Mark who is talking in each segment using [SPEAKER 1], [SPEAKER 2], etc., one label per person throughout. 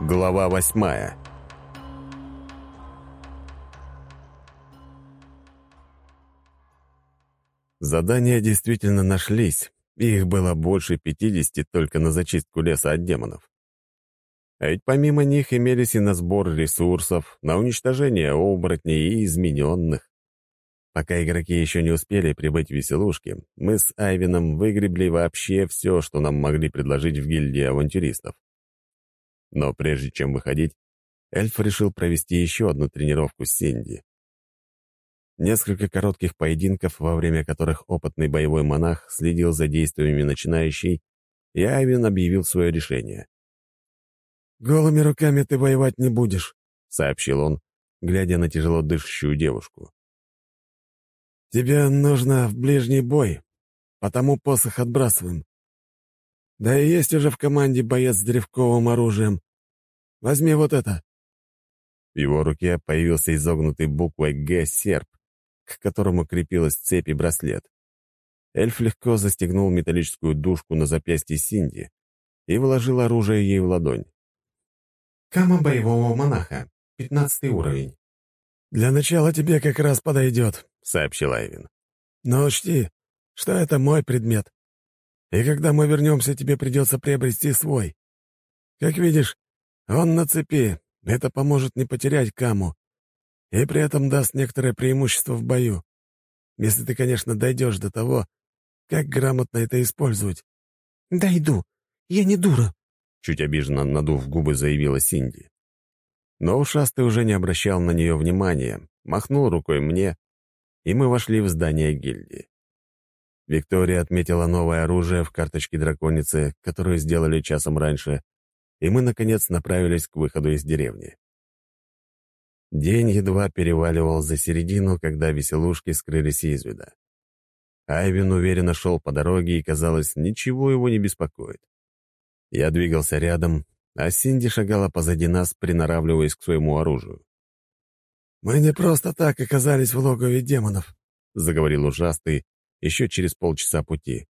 [SPEAKER 1] Глава восьмая Задания действительно нашлись, и их было больше пятидесяти только на зачистку леса от демонов. А ведь помимо них имелись и на сбор ресурсов, на уничтожение оборотней и измененных. Пока игроки еще не успели прибыть в веселушки, мы с Айвином выгребли вообще все, что нам могли предложить в гильдии авантюристов. Но прежде чем выходить, эльф решил провести еще одну тренировку с Синди. Несколько коротких поединков, во время которых опытный боевой монах следил за действиями начинающей, и Айвин объявил свое решение.
[SPEAKER 2] «Голыми руками ты воевать не будешь», — сообщил он, глядя на тяжело дышащую девушку. «Тебе нужно в ближний бой, потому посох отбрасываем. Да и есть уже в команде боец с древковым оружием. Возьми вот это».
[SPEAKER 1] В его руке появился изогнутый буквой «Г» серп, к которому крепилась цепь и браслет. Эльф легко застегнул металлическую дужку на запястье Синди и вложил оружие ей в ладонь.
[SPEAKER 3] «Кама боевого монаха, пятнадцатый уровень».
[SPEAKER 2] «Для начала тебе как раз подойдет», —
[SPEAKER 1] сообщил Айвин.
[SPEAKER 2] «Но учти, что это мой предмет. И когда мы вернемся, тебе придется приобрести свой. Как видишь, он на цепи. Это поможет не потерять каму и при этом даст некоторое преимущество в бою. Если ты, конечно, дойдешь до того, как грамотно это использовать.
[SPEAKER 3] «Дойду. Я не дура», —
[SPEAKER 1] чуть обиженно надув губы, заявила Синди. Но ушастый уже не обращал на нее внимания, махнул рукой мне, и мы вошли в здание гильдии. Виктория отметила новое оружие в карточке драконицы, которую сделали часом раньше, и мы, наконец, направились к выходу из деревни. День едва переваливал за середину, когда веселушки скрылись из вида. Айвин уверенно шел по дороге, и, казалось, ничего его не беспокоит. Я двигался рядом, а Синди шагала позади нас, приноравливаясь к своему оружию.
[SPEAKER 2] «Мы не просто так оказались в логове демонов», — заговорил ужастый еще через полчаса пути.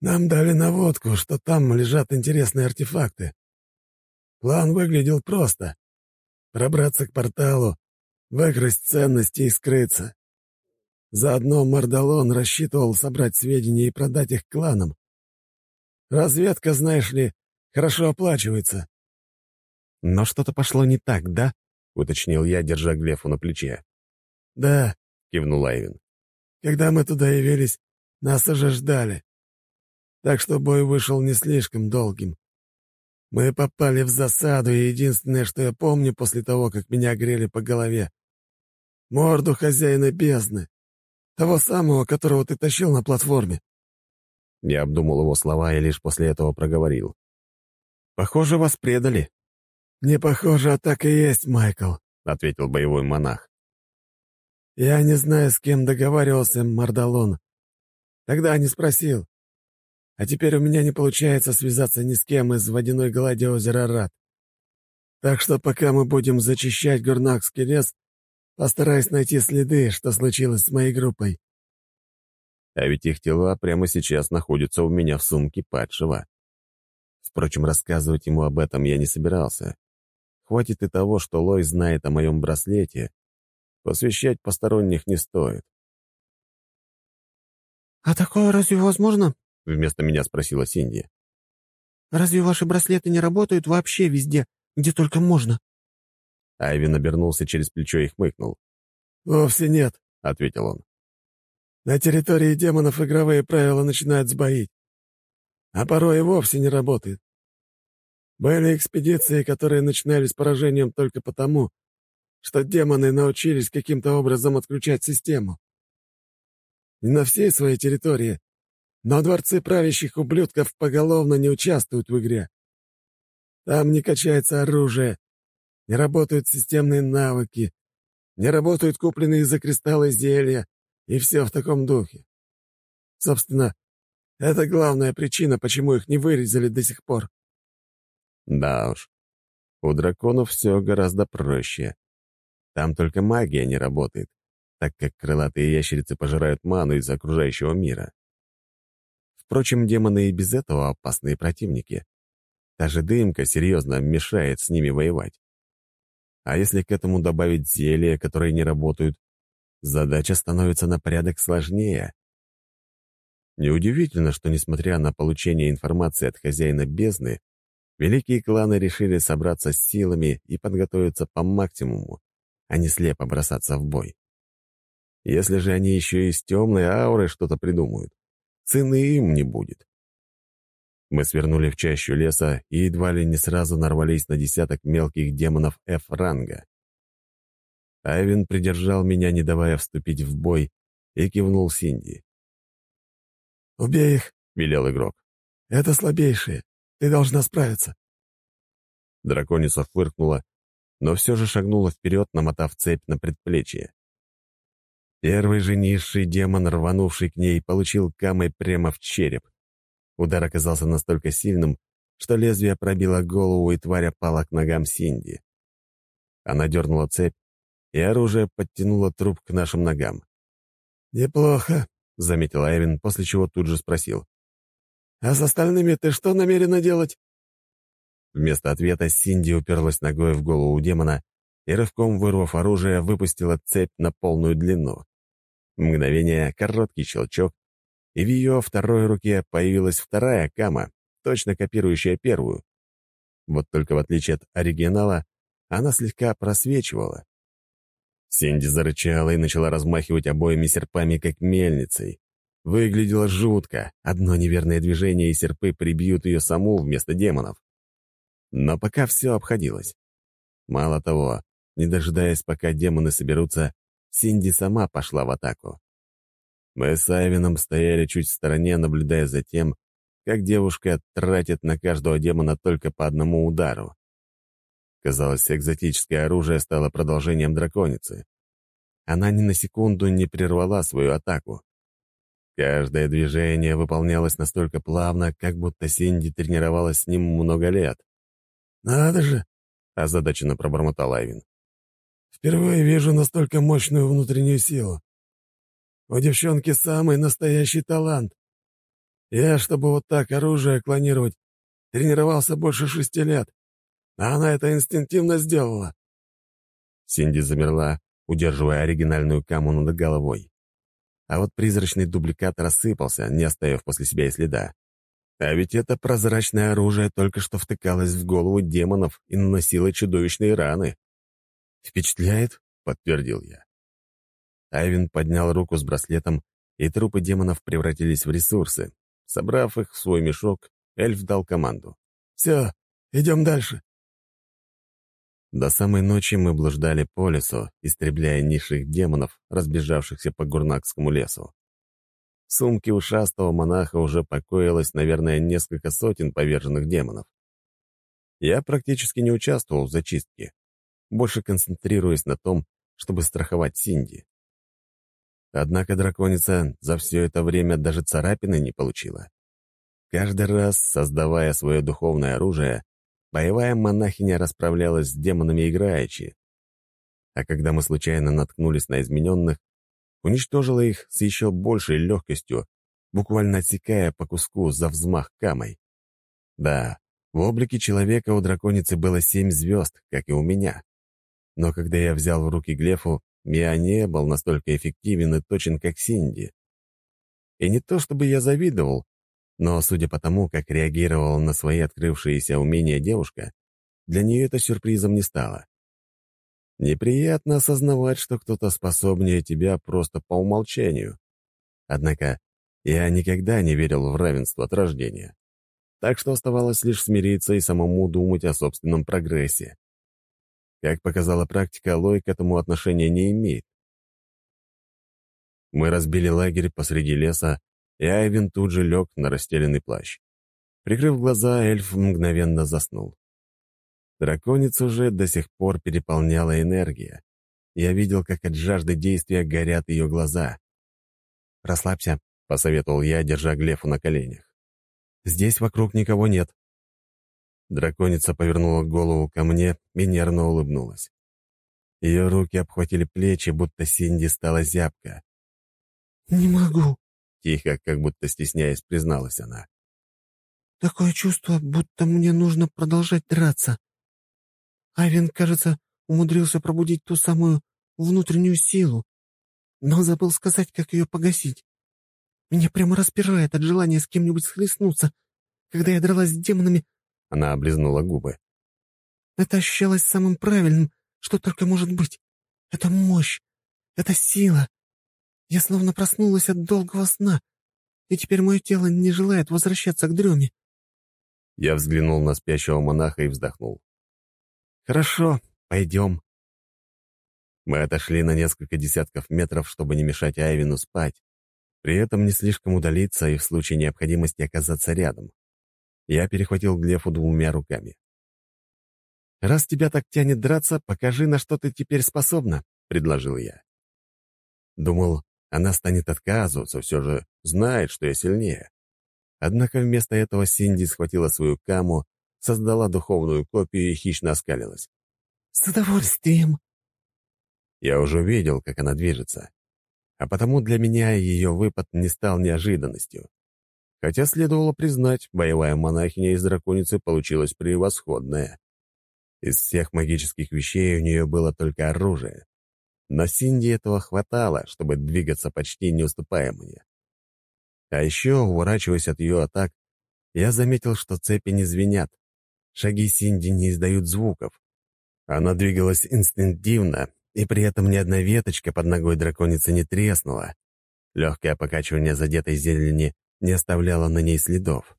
[SPEAKER 2] «Нам дали наводку, что там лежат интересные артефакты. План выглядел просто пробраться к порталу, выкрасть ценности и скрыться. Заодно Мордалон рассчитывал собрать сведения и продать их кланам. Разведка, знаешь ли, хорошо оплачивается.
[SPEAKER 1] «Но что-то пошло не так, да?» — уточнил я, держа Глефу на плече.
[SPEAKER 2] «Да», —
[SPEAKER 1] кивнул Айвин.
[SPEAKER 2] «Когда мы туда явились, нас уже ждали. Так что бой вышел не слишком долгим. Мы попали в засаду, и единственное, что я помню после того, как меня грели по голове — морду хозяина бездны, того самого, которого ты тащил на платформе.
[SPEAKER 1] Я обдумал его слова и лишь после этого проговорил. «Похоже, вас предали».
[SPEAKER 2] «Не похоже, а так и есть, Майкл», — ответил боевой монах. «Я не знаю, с кем договаривался Мордалон. Тогда не спросил. А теперь у меня не получается связаться ни с кем из водяной глади озера Рад. Так что пока мы будем зачищать Гурнакский лес, постараюсь найти следы, что случилось с моей группой.
[SPEAKER 1] А ведь их тела прямо сейчас находятся у меня в сумке падшего. Впрочем, рассказывать ему об этом я не собирался. Хватит и того, что Лой знает о моем браслете. Посвящать посторонних не стоит.
[SPEAKER 3] «А такое разве возможно?»
[SPEAKER 1] — вместо меня спросила Синди.
[SPEAKER 3] «Разве ваши браслеты не работают вообще везде, где только можно?»
[SPEAKER 1] Айвин обернулся через плечо и хмыкнул.
[SPEAKER 2] «Вовсе нет», — ответил он. «На территории демонов игровые правила начинают сбоить, а порой и вовсе не работают. Были экспедиции, которые начинались поражением только потому, что демоны научились каким-то образом отключать систему. Не на всей своей территории, но дворцы правящих ублюдков поголовно не участвуют в игре. Там не качается оружие, не работают системные навыки, не работают купленные за кристаллы зелья, и все в таком духе. Собственно, это главная причина, почему их не вырезали до сих пор.
[SPEAKER 1] Да уж, у драконов все гораздо проще. Там только магия не работает, так как крылатые ящерицы пожирают ману из окружающего мира. Впрочем, демоны и без этого опасные противники. Та же дымка серьезно мешает с ними воевать. А если к этому добавить зелья, которые не работают, задача становится на порядок сложнее. Неудивительно, что, несмотря на получение информации от хозяина бездны, великие кланы решили собраться с силами и подготовиться по максимуму, а не слепо бросаться в бой. Если же они еще и с темной аурой что-то придумают, цены им не будет. Мы свернули в чащу леса и едва ли не сразу нарвались на десяток мелких демонов F-ранга. Айвин придержал меня, не давая вступить в бой, и кивнул Синди.
[SPEAKER 2] «Убей их», —
[SPEAKER 1] велел игрок.
[SPEAKER 2] «Это слабейшие. Ты должна справиться».
[SPEAKER 1] Драконица фыркнула, но все же шагнула вперед, намотав цепь на предплечье. Первый же низший демон, рванувший к ней, получил камой прямо в череп. Удар оказался настолько сильным, что лезвие пробило голову, и тварь опала к ногам Синди. Она дернула цепь, и оружие подтянуло труп к нашим ногам.
[SPEAKER 2] «Неплохо», — заметил Эвин, после чего тут же спросил. «А с остальными ты что намерена делать?»
[SPEAKER 1] Вместо ответа Синди уперлась ногой в голову демона и, рывком вырвав оружие, выпустила цепь на полную длину. Мгновение, короткий щелчок, и в ее второй руке появилась вторая кама, точно копирующая первую. Вот только в отличие от оригинала, она слегка просвечивала. Синди зарычала и начала размахивать обоими серпами, как мельницей. Выглядело жутко. Одно неверное движение, и серпы прибьют ее саму вместо демонов. Но пока все обходилось. Мало того, не дожидаясь, пока демоны соберутся, Синди сама пошла в атаку. Мы с Айвином стояли чуть в стороне, наблюдая за тем, как девушка тратит на каждого демона только по одному удару. Казалось, экзотическое оружие стало продолжением драконицы. Она ни на секунду не прервала свою атаку. Каждое движение выполнялось настолько плавно, как будто Синди тренировалась с ним много лет.
[SPEAKER 2] «Надо же!»
[SPEAKER 1] — озадаченно пробормотал Айвин.
[SPEAKER 2] «Впервые вижу настолько мощную внутреннюю силу. У девчонки самый настоящий талант. Я, чтобы вот так оружие клонировать, тренировался больше шести лет. А она это инстинктивно сделала.
[SPEAKER 1] Синди замерла, удерживая оригинальную каму над головой. А вот призрачный дубликат рассыпался, не оставив после себя и следа. А ведь это прозрачное оружие только что втыкалось в голову демонов и наносило чудовищные раны. «Впечатляет?» — подтвердил я. Айвин поднял руку с браслетом, и трупы демонов превратились в ресурсы. Собрав их в свой мешок, эльф дал команду.
[SPEAKER 2] «Все, идем дальше».
[SPEAKER 1] До самой ночи мы блуждали по лесу, истребляя низших демонов, разбежавшихся по Гурнакскому лесу. В сумке ушастого монаха уже покоилось, наверное, несколько сотен поверженных демонов. Я практически не участвовал в зачистке, больше концентрируясь на том, чтобы страховать Синди. Однако драконица за все это время даже царапины не получила. Каждый раз, создавая свое духовное оружие, Боевая монахиня расправлялась с демонами играючи. А когда мы случайно наткнулись на измененных, уничтожила их с еще большей легкостью, буквально отсекая по куску за взмах камой. Да, в облике человека у драконицы было семь звезд, как и у меня. Но когда я взял в руки Глефу, я не был настолько эффективен и точен, как Синди. И не то чтобы я завидовал, но, судя по тому, как реагировала на свои открывшиеся умения девушка, для нее это сюрпризом не стало. Неприятно осознавать, что кто-то способнее тебя просто по умолчанию. Однако я никогда не верил в равенство от рождения. Так что оставалось лишь смириться и самому думать о собственном прогрессе. Как показала практика, Лой к этому отношения не имеет. Мы разбили лагерь посреди леса, и Айвин тут же лег на расстеленный плащ. Прикрыв глаза, эльф мгновенно заснул. Драконицу же до сих пор переполняла энергия. Я видел, как от жажды действия горят ее глаза. «Расслабься», — посоветовал я, держа Глефу на коленях. «Здесь вокруг никого нет». Драконица повернула голову ко мне и нервно улыбнулась. Ее руки обхватили плечи, будто Синди стала зябка.
[SPEAKER 2] «Не могу»,
[SPEAKER 1] Тихо, как будто стесняясь, призналась она.
[SPEAKER 3] «Такое чувство, будто мне нужно продолжать драться. Айвен, кажется, умудрился пробудить ту самую внутреннюю силу, но забыл сказать, как ее погасить. Меня прямо распирает от желания с кем-нибудь схлестнуться. Когда я дралась с демонами...»
[SPEAKER 1] Она облизнула губы.
[SPEAKER 3] «Это ощущалось самым правильным, что только может быть. Это мощь, это сила. Я словно проснулась от долгого сна, и теперь мое тело не желает возвращаться к дреме».
[SPEAKER 1] Я взглянул на спящего монаха и вздохнул. «Хорошо, пойдем». Мы отошли на несколько десятков метров, чтобы не мешать Айвину спать, при этом не слишком удалиться и в случае необходимости оказаться рядом. Я перехватил Глефу двумя руками. «Раз тебя так тянет драться, покажи, на что ты теперь способна», — предложил я. Думал, она станет отказываться, все же знает, что я сильнее. Однако вместо этого Синди схватила свою каму, создала духовную копию и хищно оскалилась.
[SPEAKER 3] «С удовольствием!»
[SPEAKER 1] Я уже видел, как она движется. А потому для меня ее выпад не стал неожиданностью. Хотя следовало признать, боевая монахиня из драконицы получилась превосходная. Из всех магических вещей у нее было только оружие. Но Синди этого хватало, чтобы двигаться почти не уступая мне. А еще, уворачиваясь от ее атак, я заметил, что цепи не звенят. Шаги Синди не издают звуков. Она двигалась инстинктивно, и при этом ни одна веточка под ногой драконицы не треснула. Легкое покачивание задетой зелени не оставляло на ней следов.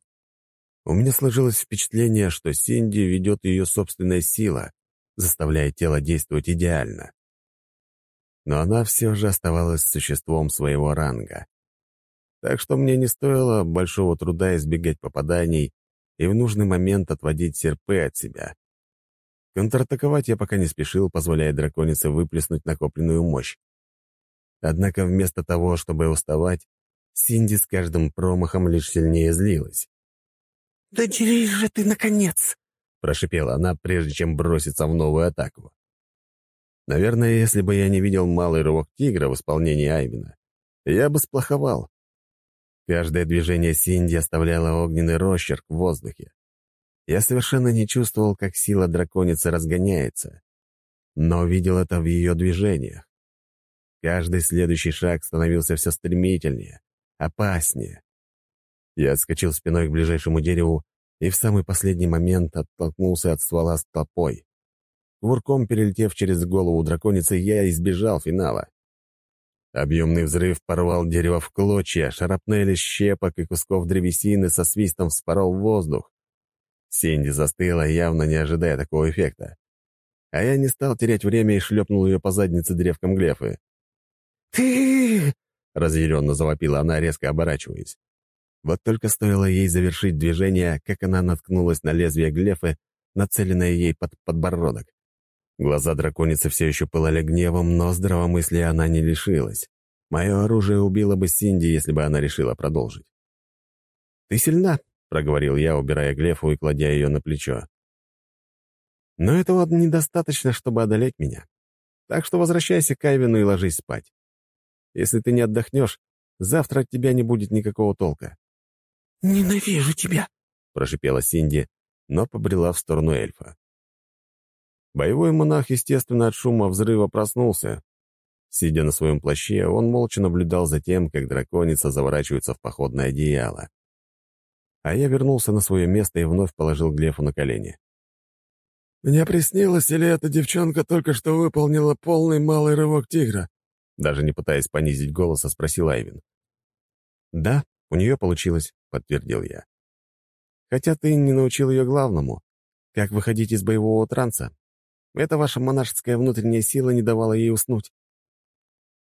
[SPEAKER 1] У меня сложилось впечатление, что Синди ведет ее собственная сила, заставляя тело действовать идеально. Но она все же оставалась существом своего ранга так что мне не стоило большого труда избегать попаданий и в нужный момент отводить серпы от себя. Контратаковать я пока не спешил, позволяя драконице выплеснуть накопленную мощь. Однако вместо того, чтобы уставать, Синди с каждым промахом лишь сильнее злилась.
[SPEAKER 3] «Да дерись же ты, наконец!»
[SPEAKER 1] — прошипела она, прежде чем броситься в новую атаку. Наверное, если бы я не видел малый рывок тигра в исполнении Айвина, я бы сплоховал. Каждое движение Синди оставляло огненный росчерк в воздухе. Я совершенно не чувствовал, как сила драконицы разгоняется, но видел это в ее движениях. Каждый следующий шаг становился все стремительнее, опаснее. Я отскочил спиной к ближайшему дереву и в самый последний момент оттолкнулся от ствола стопой. Кувырком перелетев через голову драконицы, я избежал финала. Объемный взрыв порвал дерево в клочья, шарапнели щепок и кусков древесины со свистом вспорол воздух. Синди застыла, явно не ожидая такого эффекта. А я не стал терять время и шлепнул ее по заднице древком глефы.
[SPEAKER 3] «Ты...»
[SPEAKER 1] — разъяренно завопила она, резко оборачиваясь. Вот только стоило ей завершить движение, как она наткнулась на лезвие глефы, нацеленное ей под подбородок. Глаза драконицы все еще пылали гневом, но здравомыслия она не лишилась. Мое оружие убило бы Синди, если бы она решила продолжить. «Ты сильна», — проговорил я, убирая Глефу и кладя ее на плечо. «Но этого недостаточно, чтобы одолеть меня. Так что возвращайся к Айвину и ложись спать. Если ты не отдохнешь, завтра от тебя не будет никакого толка».
[SPEAKER 3] «Ненавижу тебя», —
[SPEAKER 1] прошипела Синди, но побрела в сторону эльфа. Боевой монах, естественно, от шума взрыва проснулся. Сидя на своем плаще, он молча наблюдал за тем, как драконица заворачивается в походное одеяло. А я вернулся на свое место и вновь положил Глефу на колени.
[SPEAKER 2] «Мне приснилось, или эта девчонка только что выполнила полный малый рывок тигра?»
[SPEAKER 1] Даже не пытаясь понизить голос, спросил Айвин. «Да, у нее получилось», — подтвердил я. «Хотя ты не научил ее главному, как выходить из боевого транса. Эта ваша монашеская внутренняя сила не давала ей уснуть».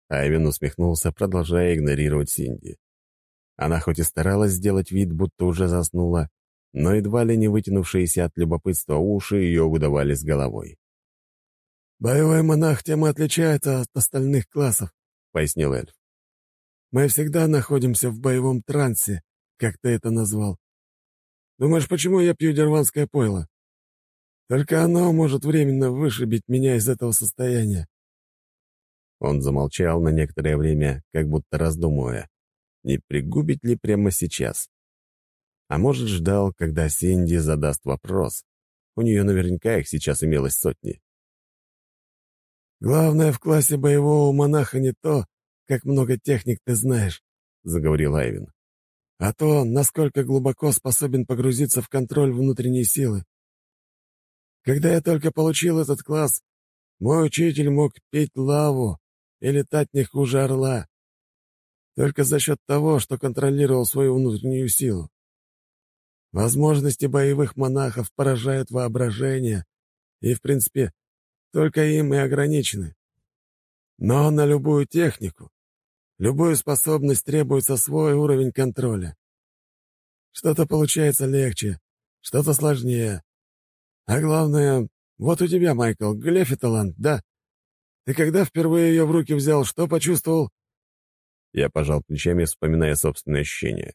[SPEAKER 1] Айвен усмехнулся, продолжая игнорировать Синди. Она хоть и старалась сделать вид, будто уже заснула, но едва ли не вытянувшиеся от любопытства уши ее выдавали с головой.
[SPEAKER 2] «Боевой монах тем и отличается от остальных классов», — пояснил эльф. «Мы всегда находимся в боевом трансе, как ты это назвал. Думаешь, почему я пью дерванское пойло? Только оно может временно вышибить меня из этого состояния.
[SPEAKER 1] Он замолчал на некоторое время, как будто раздумывая, не пригубить ли прямо сейчас. А может, ждал, когда Синди задаст вопрос. У нее наверняка их сейчас имелось сотни.
[SPEAKER 2] «Главное в классе боевого монаха не то, как много техник ты знаешь», — заговорил Айвин, «а то, насколько глубоко способен погрузиться в контроль внутренней силы. Когда я только получил этот класс, мой учитель мог пить лаву и летать не хуже орла. Только за счет того, что контролировал свою внутреннюю силу. Возможности боевых монахов поражают воображение, и, в принципе, только им и ограничены. Но на любую технику, любую способность требуется свой уровень контроля. Что-то получается легче, что-то сложнее. А главное, вот у тебя, Майкл, Глефи талант, да? Ты когда впервые ее в руки взял, что почувствовал?
[SPEAKER 1] Я пожал плечами, вспоминая собственные ощущения.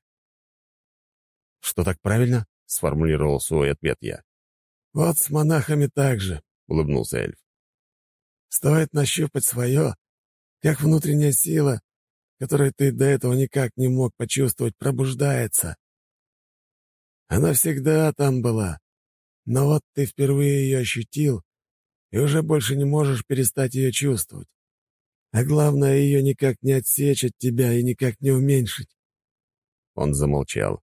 [SPEAKER 1] «Что так правильно?» — сформулировал свой ответ я.
[SPEAKER 2] «Вот с монахами так же», — улыбнулся эльф. «Стоит нащупать свое, как внутренняя сила, которую ты до этого никак не мог почувствовать, пробуждается. Она всегда там была, но вот ты впервые ее ощутил и уже больше не можешь перестать ее чувствовать. А главное, ее никак не отсечь от тебя и никак не уменьшить».
[SPEAKER 1] Он замолчал.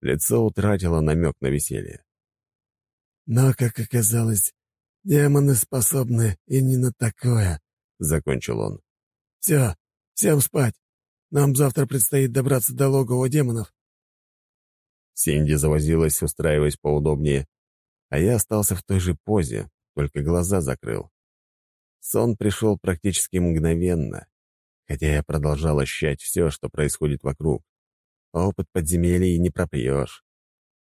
[SPEAKER 1] Лицо утратило намек на веселье.
[SPEAKER 2] «Но, как оказалось, демоны способны и не на такое», — закончил он. «Все, всем спать. Нам завтра предстоит добраться до логова демонов».
[SPEAKER 1] Синди завозилась, устраиваясь поудобнее, а я остался в той же позе, только глаза закрыл. Сон пришел практически мгновенно, хотя я продолжал ощущать все, что происходит вокруг. Опыт подземелий не пропьешь.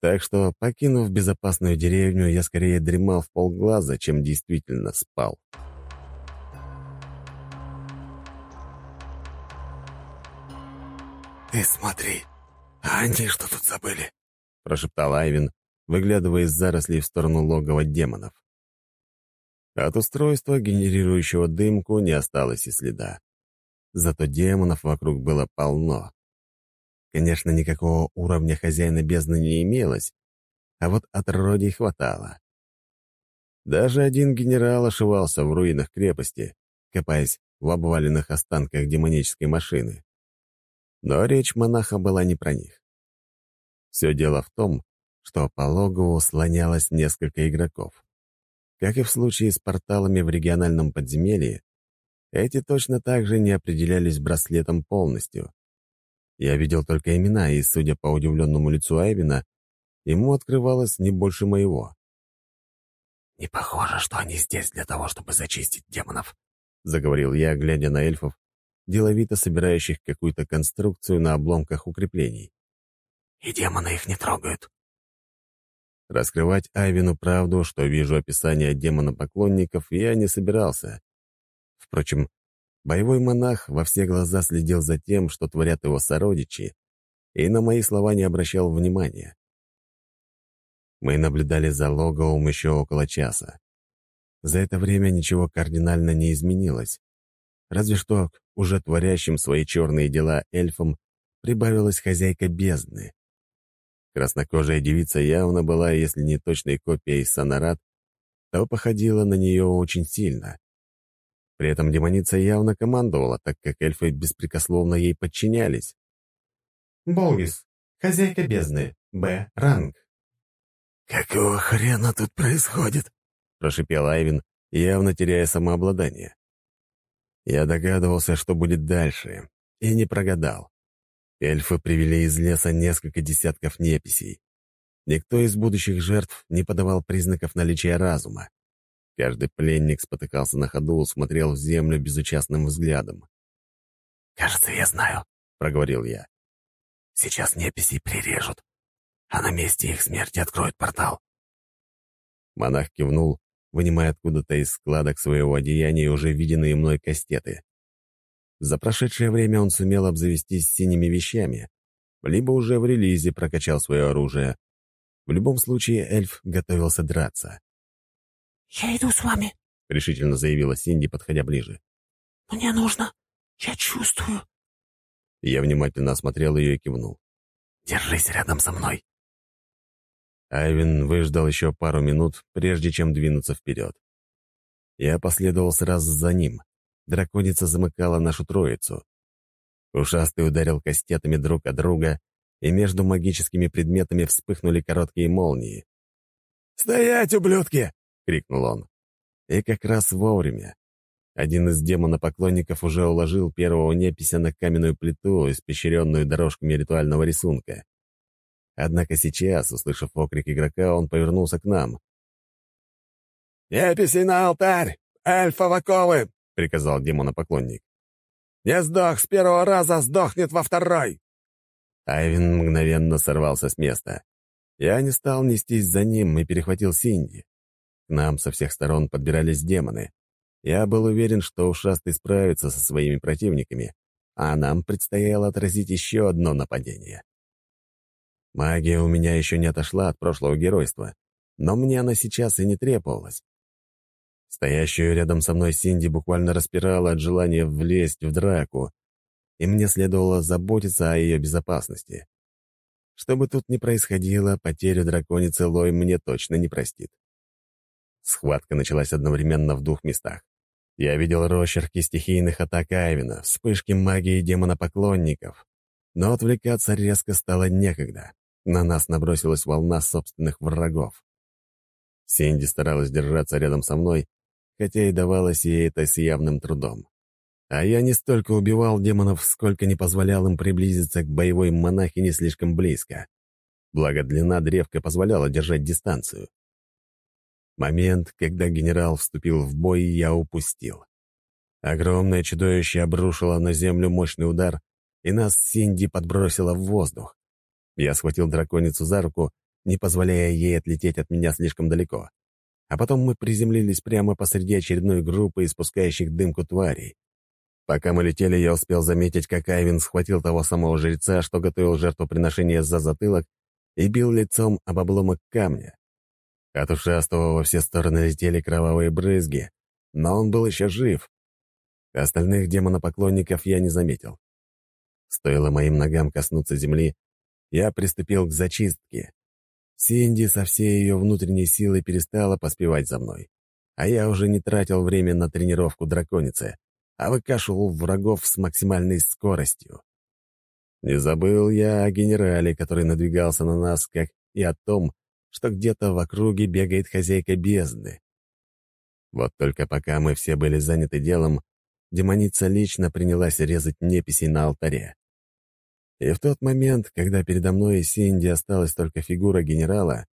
[SPEAKER 1] Так что, покинув безопасную деревню, я скорее дремал в полглаза, чем действительно спал.
[SPEAKER 2] «Ты смотри, а они что тут забыли?»
[SPEAKER 1] — прошептал Айвин, выглядывая из зарослей в сторону логова демонов. От устройства, генерирующего дымку, не осталось и следа. Зато демонов вокруг было полно. Конечно, никакого уровня хозяина бездны не имелось, а вот отродий хватало. Даже один генерал ошивался в руинах крепости, копаясь в обваленных останках демонической машины. Но речь монаха была не про них. Все дело в том, что по логову слонялось несколько игроков. Как и в случае с порталами в региональном подземелье, эти точно так же не определялись браслетом полностью. Я видел только имена, и, судя по удивленному лицу Айвина, ему открывалось не больше моего.
[SPEAKER 2] «Не похоже, что они здесь для того, чтобы зачистить демонов», —
[SPEAKER 1] заговорил я, глядя на эльфов, деловито собирающих какую-то конструкцию на обломках укреплений.
[SPEAKER 2] «И демоны их не трогают».
[SPEAKER 1] Раскрывать Айвину правду, что вижу описание демона-поклонников, я не собирался. Впрочем, боевой монах во все глаза следил за тем, что творят его сородичи, и на мои слова не обращал внимания. Мы наблюдали за логовом еще около часа. За это время ничего кардинально не изменилось. Разве что к уже творящим свои черные дела эльфам прибавилась хозяйка бездны. Краснокожая девица явно была, если не точной копией Санарат, то походила на нее очень сильно. При этом демоница явно командовала, так как эльфы беспрекословно ей подчинялись.
[SPEAKER 4] Болгис, хозяйка бездны, Б. Ранг.
[SPEAKER 2] «Какого хрена тут происходит?»
[SPEAKER 1] — прошипел Айвин, явно теряя самообладание. Я догадывался, что будет дальше, и не прогадал. Эльфы привели из леса несколько десятков неписей. Никто из будущих жертв не подавал признаков наличия разума. Каждый пленник спотыкался на ходу, смотрел в землю безучастным взглядом.
[SPEAKER 2] «Кажется, я знаю», — проговорил я. «Сейчас неписей прирежут, а на месте их смерти откроют портал».
[SPEAKER 1] Монах кивнул, вынимая откуда-то из складок своего одеяния уже виденные мной кастеты. За прошедшее время он сумел обзавестись синими вещами, либо уже в релизе прокачал свое оружие. В любом случае, эльф готовился драться.
[SPEAKER 2] «Я иду с вами», —
[SPEAKER 1] решительно заявила Синди, подходя ближе.
[SPEAKER 2] «Мне нужно. Я чувствую».
[SPEAKER 1] Я внимательно осмотрел ее и кивнул.
[SPEAKER 2] «Держись рядом со мной.
[SPEAKER 1] Айвин выждал еще пару минут, прежде чем двинуться вперед. Я последовал сразу за ним. Драконица замыкала нашу троицу. Ушастый ударил кастетами друг от друга, и между магическими предметами вспыхнули короткие молнии.
[SPEAKER 2] «Стоять, ублюдки!» — крикнул он.
[SPEAKER 1] И как раз вовремя. Один из демона-поклонников уже уложил первого непися на каменную плиту, испещренную дорожками ритуального рисунка. Однако сейчас, услышав окрик игрока, он повернулся к нам.
[SPEAKER 2] «Неписи на алтарь! Эльфа приказал демона-поклонник. «Не сдох с первого раза, сдохнет во второй!»
[SPEAKER 1] Айвин мгновенно сорвался с места. Я не стал нестись за ним и перехватил Синди. К нам со всех сторон подбирались демоны. Я был уверен, что ушастый справится со своими противниками, а нам предстояло отразить еще одно нападение. Магия у меня еще не отошла от прошлого геройства, но мне она сейчас и не требовалась. Стоящую рядом со мной Синди буквально распирала от желания влезть в драку, и мне следовало заботиться о ее безопасности. Что бы тут ни происходило, потерю драконицы Лой мне точно не простит. Схватка началась одновременно в двух местах. Я видел рощерки стихийных атак Айвина, вспышки магии демона-поклонников. Но отвлекаться резко стало некогда. На нас набросилась волна собственных врагов. Синди старалась держаться рядом со мной, хотя и давалось ей это с явным трудом. А я не столько убивал демонов, сколько не позволял им приблизиться к боевой монахине слишком близко. Благо длина древка позволяла держать дистанцию. Момент, когда генерал вступил в бой, я упустил. Огромное чудовище обрушило на землю мощный удар, и нас Синди подбросило в воздух. Я схватил драконицу за руку, не позволяя ей отлететь от меня слишком далеко. А потом мы приземлились прямо посреди очередной группы испускающих дымку тварей. Пока мы летели, я успел заметить, как Айвин схватил того самого жреца, что готовил жертвоприношение за затылок, и бил лицом об обломок камня. От ушастого во все стороны летели кровавые брызги, но он был еще жив. Остальных демонопоклонников я не заметил. Стоило моим ногам коснуться земли, я приступил к зачистке. Синди со всей ее внутренней силой перестала поспевать за мной. А я уже не тратил время на тренировку драконицы, а выкашивал врагов с максимальной скоростью. Не забыл я о генерале, который надвигался на нас, как и о том, что где-то в округе бегает хозяйка бездны. Вот только пока мы все были заняты делом, демоница лично принялась резать неписи на алтаре. И в тот момент, когда передо мной и Синди осталась только фигура генерала,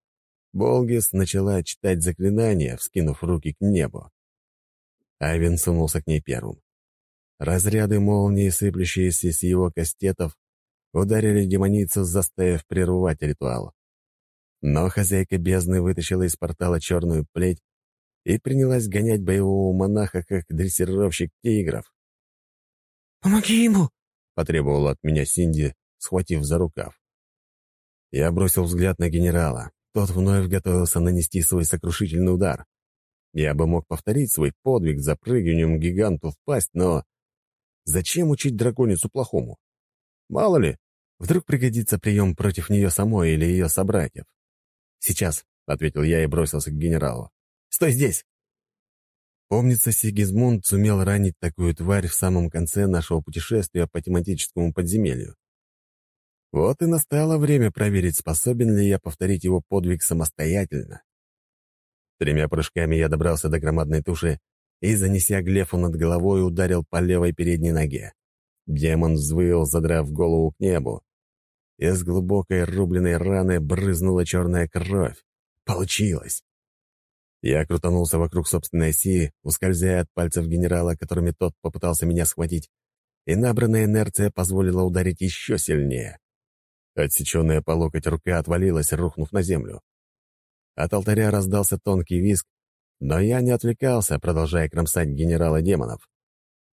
[SPEAKER 1] Болгис начала читать заклинание, вскинув руки к небу. Айвен сунулся к ней первым. Разряды молнии, сыплющиеся с его кастетов, ударили демоницу, заставив прервать ритуал. Но хозяйка бездны вытащила из портала черную плеть и принялась гонять боевого монаха, как дрессировщик тигров.
[SPEAKER 3] «Помоги ему!»
[SPEAKER 1] — потребовала от меня Синди, схватив за рукав. Я бросил взгляд на генерала. Тот вновь готовился нанести свой сокрушительный удар. Я бы мог повторить свой подвиг за прыганием гиганту в пасть, но... Зачем учить драконицу плохому? Мало ли, вдруг пригодится прием против нее самой или ее собратьев. «Сейчас», — ответил я и бросился к генералу. «Стой здесь!» Помнится, Сигизмунд сумел ранить такую тварь в самом конце нашего путешествия по тематическому подземелью. Вот и настало время проверить, способен ли я повторить его подвиг самостоятельно. Тремя прыжками я добрался до громадной туши и, занеся глефу над головой, ударил по левой передней ноге. Демон взвыл, задрав голову к небу. Из глубокой рубленной раны брызнула черная кровь. Получилось! Я крутанулся вокруг собственной оси, ускользая от пальцев генерала, которыми тот попытался меня схватить, и набранная инерция позволила ударить еще сильнее. Отсеченная по локоть рука отвалилась, рухнув на землю. От алтаря раздался тонкий визг, но я не отвлекался, продолжая кромсать генерала демонов.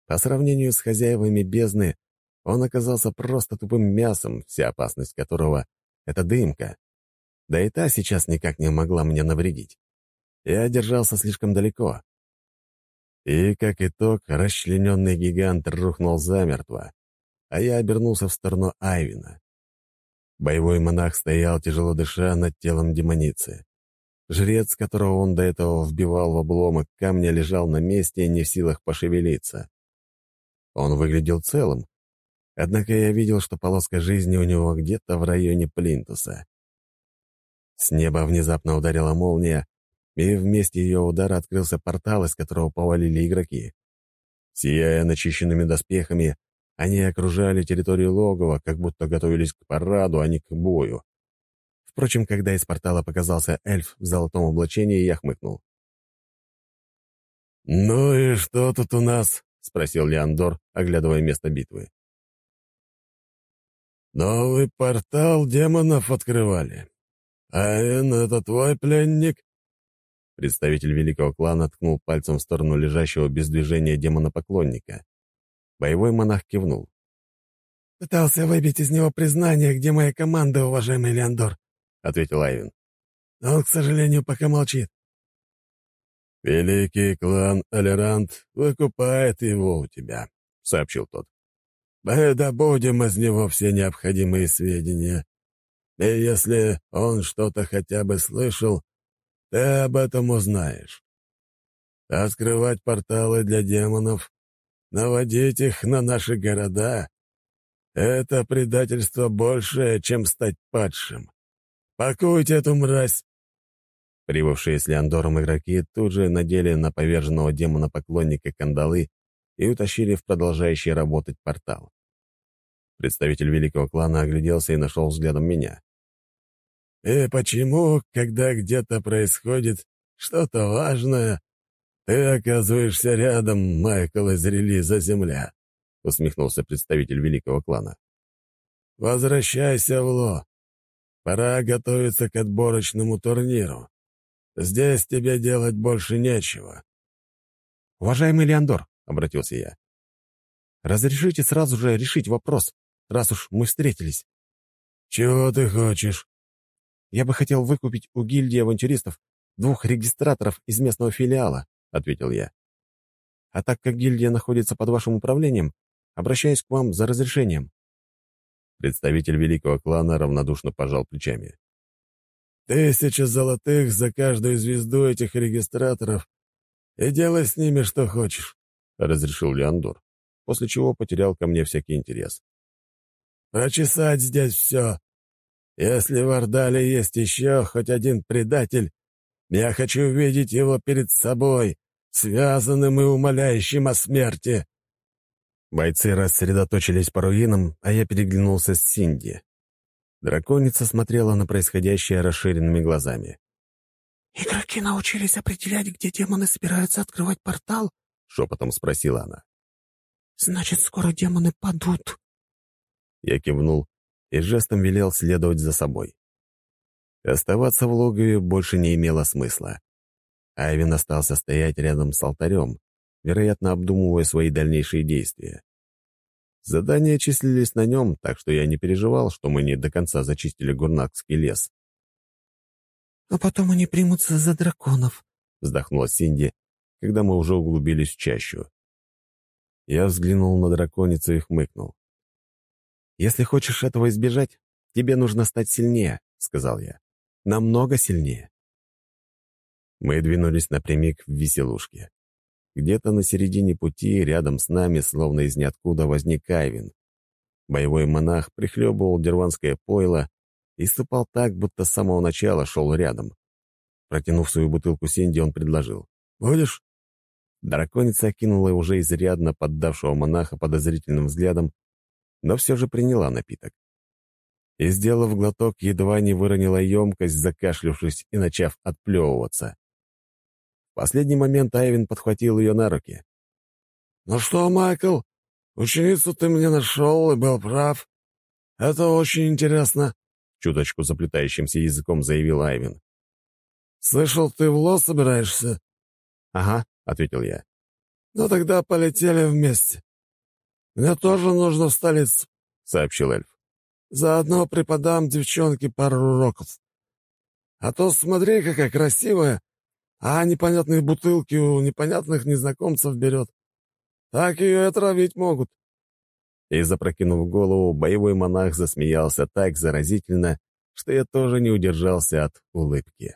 [SPEAKER 1] По сравнению с хозяевами бездны, он оказался просто тупым мясом, вся опасность которого — это дымка. Да и та сейчас никак не могла мне навредить. Я держался слишком далеко. И, как итог, расчлененный гигант рухнул замертво, а я обернулся в сторону Айвина. Боевой монах стоял, тяжело дыша, над телом демоницы. Жрец, которого он до этого вбивал в обломок камня, лежал на месте, не в силах пошевелиться. Он выглядел целым, однако я видел, что полоска жизни у него где-то в районе плинтуса. С неба внезапно ударила молния, и вместе ее удара открылся портал, из которого повалили игроки. Сияя начищенными доспехами, они окружали территорию логова, как будто готовились к параду, а не к бою. Впрочем, когда из портала показался эльф в золотом облачении, я хмыкнул.
[SPEAKER 2] «Ну и что тут у нас?» — спросил Леандор, оглядывая место битвы. «Новый портал демонов открывали. Айн, это твой пленник?»
[SPEAKER 1] Представитель великого клана ткнул пальцем в сторону лежащего без движения демона-поклонника. Боевой монах кивнул.
[SPEAKER 3] «Пытался выбить из него признание, где моя команда, уважаемый Леандор», — ответил Айвин. «Но он, к сожалению, пока молчит».
[SPEAKER 2] «Великий клан Алерант выкупает его у тебя», — сообщил тот. «Мы добудем из него все необходимые сведения. И если он что-то хотя бы слышал, ты об этом узнаешь. Открывать порталы для демонов, наводить их на наши города — это предательство большее, чем стать падшим. Пакуйте эту мразь!»
[SPEAKER 1] Прибывшие с Леандором игроки тут же надели на поверженного демона-поклонника кандалы и утащили в продолжающий работать портал. Представитель великого клана огляделся и нашел взглядом меня.
[SPEAKER 2] «И почему, когда где-то происходит что-то важное, ты оказываешься рядом, Майкл из релиза «Земля», — усмехнулся представитель великого клана. «Возвращайся в Ло. Пора готовиться к отборочному турниру. Здесь тебе делать больше нечего».
[SPEAKER 1] «Уважаемый Леандор», — обратился я, — «разрешите сразу же решить вопрос, раз уж мы встретились».
[SPEAKER 2] «Чего ты хочешь?»
[SPEAKER 1] «Я бы хотел выкупить у гильдии авантюристов двух регистраторов из местного филиала», — ответил я. «А так как гильдия находится под вашим управлением, обращаюсь к вам за разрешением». Представитель великого клана равнодушно пожал плечами.
[SPEAKER 2] «Тысяча золотых за каждую звезду этих регистраторов, и делай с ними что хочешь», — разрешил Леандор, после чего потерял ко мне всякий интерес. «Прочесать здесь все. Если в Ордале есть еще хоть один предатель, я хочу видеть его перед собой, связанным и умоляющим о смерти».
[SPEAKER 1] Бойцы рассредоточились по руинам, а я переглянулся с Синди. Драконица смотрела на происходящее расширенными глазами.
[SPEAKER 3] «Игроки научились определять, где демоны собираются открывать портал?»
[SPEAKER 1] — шепотом спросила она.
[SPEAKER 3] «Значит, скоро демоны падут».
[SPEAKER 1] Я кивнул и жестом велел следовать за собой. Оставаться в логове больше не имело смысла. Айвин остался стоять рядом с алтарем, вероятно, обдумывая свои дальнейшие действия. Задания числились на нем, так что я не переживал, что мы не до конца зачистили Гурнакский лес.
[SPEAKER 3] «А потом они примутся за драконов», —
[SPEAKER 1] вздохнула Синди, когда мы уже углубились в чащу. Я взглянул на драконицу и хмыкнул. «Если хочешь этого избежать, тебе нужно стать сильнее», — сказал я. «Намного сильнее». Мы двинулись напрямик в веселушке. Где-то на середине пути, рядом с нами, словно из ниоткуда, возник Айвин. Боевой монах прихлебывал дерванское пойло и ступал так, будто с самого начала шел рядом. Протянув свою бутылку Синди, он предложил. «Будешь?» Драконица окинула уже изрядно поддавшего монаха подозрительным взглядом, но все же приняла напиток. И, сделав глоток, едва не выронила емкость, закашлявшись и начав отплевываться. В последний момент Айвин подхватил ее на руки.
[SPEAKER 2] «Ну что, Майкл, ученицу ты мне нашел и был прав. Это очень интересно», — чуточку заплетающимся языком заявил Айвин. «Слышал, ты в Ло собираешься?»
[SPEAKER 1] «Ага», — ответил я.
[SPEAKER 2] «Ну тогда полетели вместе. Мне тоже нужно в столицу», — сообщил эльф. «Заодно преподам девчонке пару уроков. А то смотри, какая красивая, а непонятные бутылки у непонятных незнакомцев берет. Так ее и отравить могут.
[SPEAKER 1] И, запрокинув голову, боевой монах засмеялся так заразительно, что я тоже не удержался от улыбки.